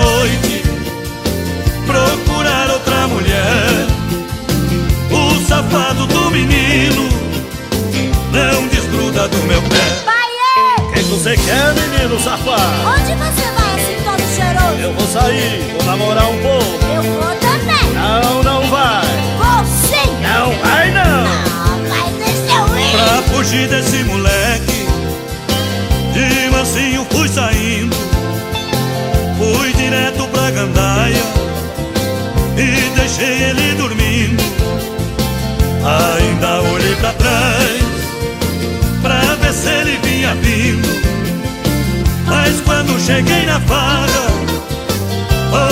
noite procurar outra mulher. O safado do menino não desgruda do meu pé. Quem você quer, menino safado? Onde você vai assim todo cheiroso? Eu vou sair, vou namorar um pouco. Eu vou também. Não, não vai. Vou sim. Não vai, não. Não, vai, deixa eu ir. Pra fugir desse moleque, de mansinho fui sair. Gandaia e deixei ele dormindo. Ainda olhei pra trás pra ver se ele vinha vindo. Mas quando cheguei na farra,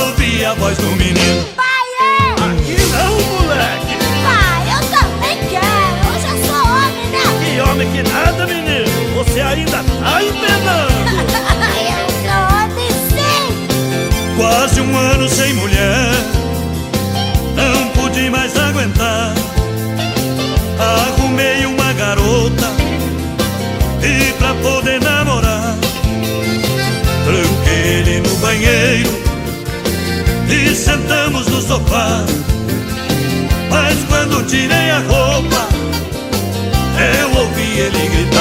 ouvi a voz do menino. Pai, é. Aqui não, moleque. Pai, eu também quero. Eu já sou homem, né? Que homem que nada, menino. Você ainda Quase um ano sem mulher, não pude mais aguentar. Arrumei uma garota e pra poder namorar, tranquei ele no banheiro e sentamos no sofá. Mas quando tirei a roupa, eu ouvi ele gritar.